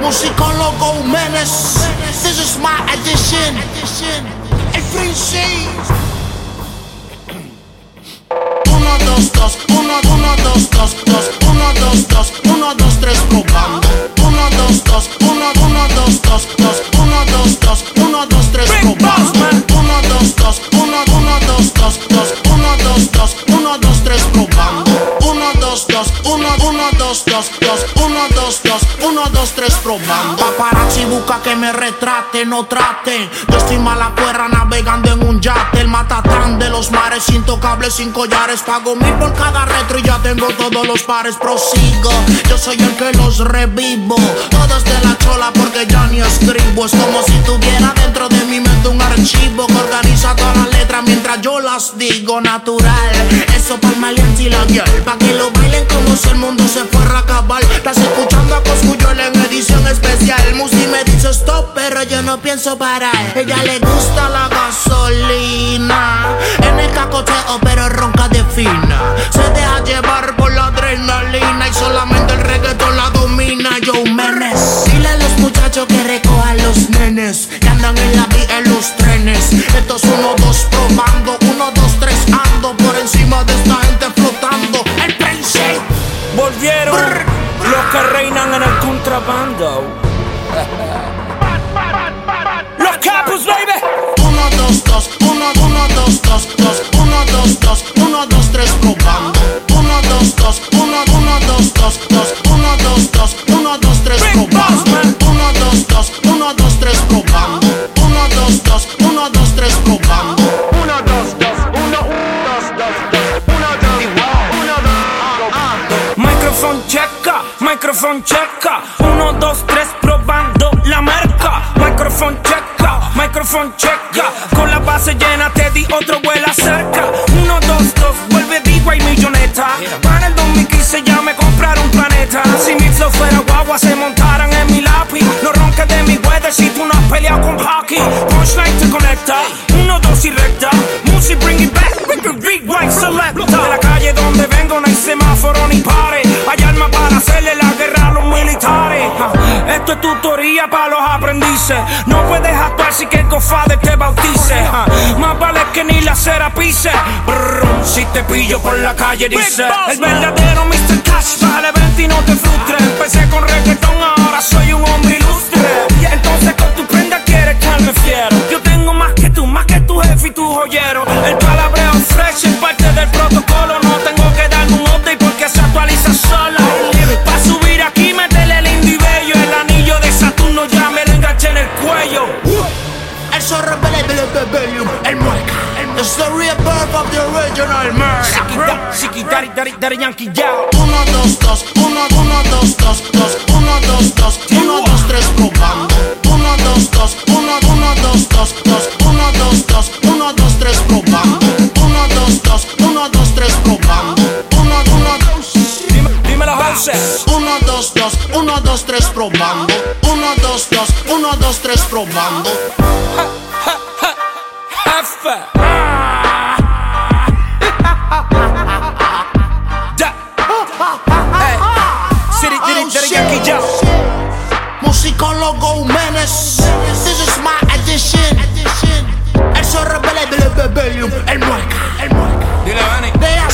Musicólogo Menes, this is my edition. El Prince. Tres, probando. Paparazzi busca que me retrate, no trate. Yo estoy mala cuerra navegando en un yate. El matatán de los mares, intocables, sin collares. Pago mil por cada retro y ya tengo todos los pares. Prosigo, yo soy el que los revivo. Todos de la chola Eso para el maleante y la. Pa' que lo bailen como si el mundo se fuera a acabar. Estás escuchando a Coscuyo en edición especial. Musi me dice stop, pero yo no pienso parar. Ella le gusta la gasolina. En el cacoteo, pero ronca de fina. Se deja llevar por la adrenalina y solamente el reggaetón la domina. Yo menes. Dile a los muchachos que recojan los nenes que andan en la vía en los trenes. Estos uno, dos probando, uno, dos, contrabando. Los capos, baby. Uno, dos, dos, uno, uno, dos, dos, dos, uno, dos, dos, uno, dos, tres, probando. Uno, dos, dos, uno, uno, dos, dos, dos, uno, dos, dos, uno, dos, tres, probando. Uno, dos, dos, uno, dos, tres, probando. Microphone checa. Uno, dos, tres, probando la marca. Microphone checa, microphone checa. Con la base llena te di otro vuela cerca. Uno, dos, dos, vuelve digo y milloneta. Para el 2015 ya me compraron un planeta. Si mi flow fuera guagua se montaran en mi lápiz. No ronques de mi weather si tú no has peleado con hockey. Punchline te conecta. Uno, dos y recta. No puedes actuar si que el cofade te bautice. Más vale que ni la cera pise. Brr, si te pillo por la calle dice El verdadero Mr. Cash vale 20 y no te frustres. Empecé con reggaetón, ahora soy un hombre ilustre. Entonces con tu prenda quieres que me fiero. Yo tengo más que tú, más que tu jefe y tu joyero. El palabreo fresh es parte del protocolo. Rebirth of the original murder. Siki, daddy, daddy, daddy, yankee, yao. Uno, dos, dos, uno, uno, dos, dos, dos, uno, dos, dos, uno, dos, tres, probando. Uno, dos, dos, uno, uno, dos, dos, dos, uno, dos, dos, uno, dos, tres, probando. Uno, dos, dos, uno, dos, tres, probando. Uno, uno, dos. Dime, dímelo, Jose. Uno, dos, dos, uno, dos, tres, probando. Uno, dos, dos, uno, dos, tres, probando. Jefe. Ya. Musicólogo Menes, this is my edition. El zorro bele, bele, bele, el mueca, el mueca. Dile, Benny.